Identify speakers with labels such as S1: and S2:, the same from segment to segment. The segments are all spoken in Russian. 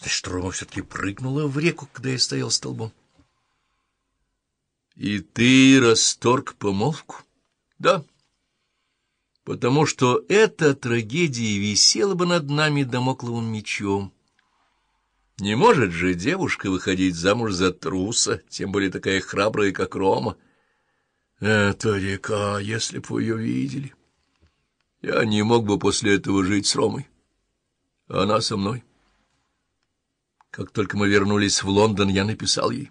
S1: Значит, Рома все-таки прыгнула в реку, когда я стоял столбом. — И ты расторг помолвку? — Да. Потому что эта трагедия висела бы над нами домокловым мечом. Не может же девушка выходить замуж за труса, тем более такая храбрая, как Рома. Это река, если б вы ее видели. Я не мог бы после этого жить с Ромой. Она со мной. Как только мы вернулись в Лондон, я написал ей.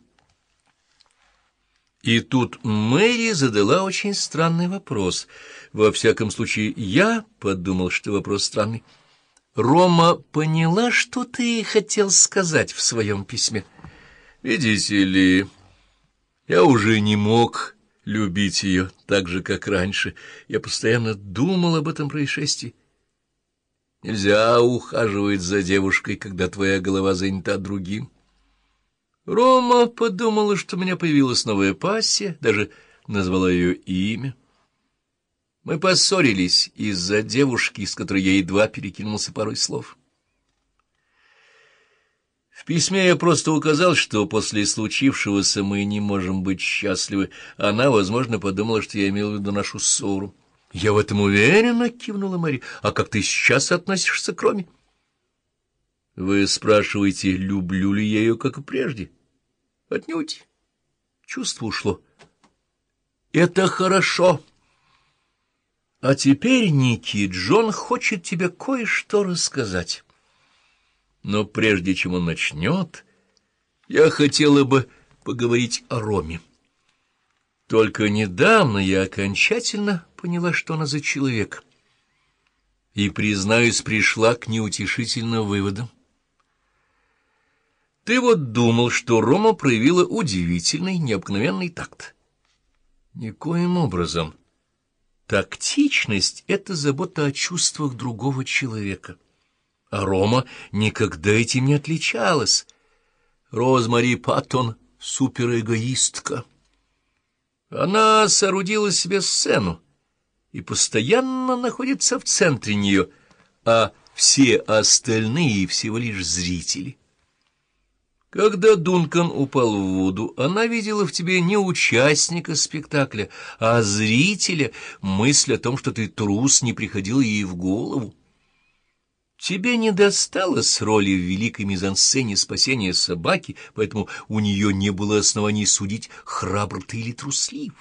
S1: И тут Мэри задала очень странный вопрос. Во всяком случае, я подумал, что вопрос странный. Рома поняла, что ты хотел сказать в своем письме. Видите ли, я уже не мог любить ее так же, как раньше. Я постоянно думал об этом происшествии. Нельзя ухаживать за девушкой, когда твоя голова занята другим. Рома подумала, что у меня появилась новая пассия, даже назвала ее имя. Мы поссорились из-за девушки, с которой я едва перекинулся парой слов. В письме я просто указал, что после случившегося мы не можем быть счастливы. Она, возможно, подумала, что я имел в виду нашу ссору. — Я в этом уверена, — кивнула Мэри. — А как ты сейчас относишься к Роме? — Вы спрашиваете, люблю ли я ее, как и прежде? — Отнюдь. Чувство ушло. — Это хорошо. А теперь, Ники, Джон хочет тебе кое-что рассказать. Но прежде чем он начнет, я хотела бы поговорить о Роме. Только недавно я окончательно поняла, что она за человек, и, признаюсь, пришла к неутешительным выводам. Ты вот думал, что Рома проявила удивительный, необыкновенный такт. Никоим образом. Тактичность — это забота о чувствах другого человека. А Рома никогда этим не отличалась. Розмари Паттон — суперэгоистка. Она соорудила себе сцену, и постоянно находится в центре нее, а все остальные всего лишь зрители. Когда Дункан упал в воду, она видела в тебе не участника спектакля, а зрителя. Мысль о том, что ты трус, не приходила ей в голову. Тебе не досталось роли в великой мизансцене спасения собаки, поэтому у нее не было оснований судить, храбр ты или труслив.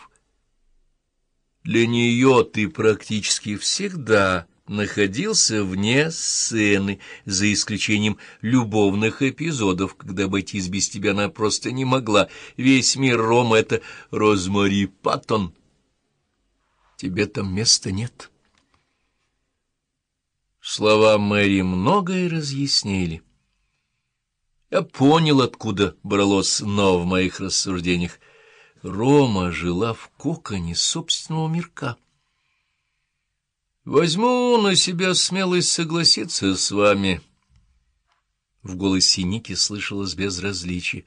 S1: Для нее ты практически всегда находился вне сцены, за исключением любовных эпизодов, когда обойтись без тебя она просто не могла. Весь мир Рома — это Розмари Паттон. Тебе там места нет. Слова Мэри многое разъяснили. Я понял, откуда бралось «но» в моих рассуждениях. Рома жила в коконе собственного мирка. Возьму на себя смелость согласиться с вами. В голосе Ники слышалось безразличие.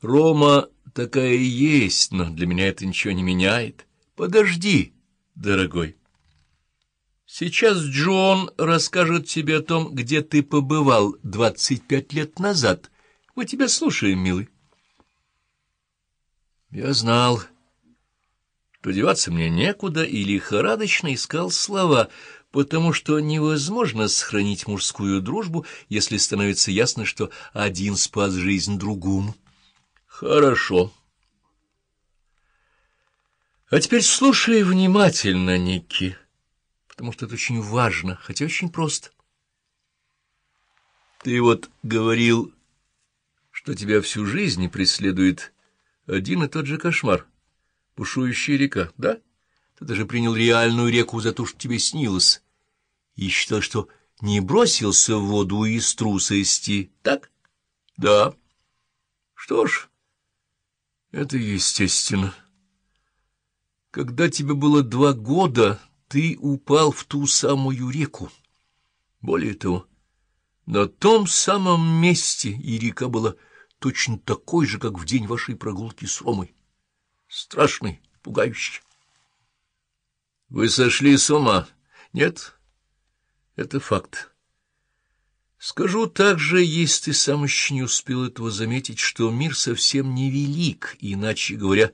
S1: Рома такая есть, но для меня это ничего не меняет. Подожди, дорогой. Сейчас Джон расскажет тебе о том, где ты побывал двадцать пять лет назад. Мы тебя слушаем, милый. Я знал, что деваться мне некуда, и лихорадочно искал слова, потому что невозможно сохранить мужскую дружбу, если становится ясно, что один спас жизнь другому. Хорошо. А теперь слушай внимательно, Никки, потому что это очень важно, хотя очень просто. Ты вот говорил, что тебя всю жизнь преследует один и тот же кошмар. Бушующая река, да? Ты даже принял реальную реку за то, что тебе снилось. И считал, что не бросился в воду из трусости, так? Да. Что ж, это естественно. Когда тебе было два года, ты упал в ту самую реку. Более того, на том самом месте и река была точно такой же, как в день вашей прогулки с Ромой. Страшный, пугающий. Вы сошли с ума? Нет, это факт. Скажу также, если ты сам еще не успел этого заметить, что мир совсем невелик, иначе говоря,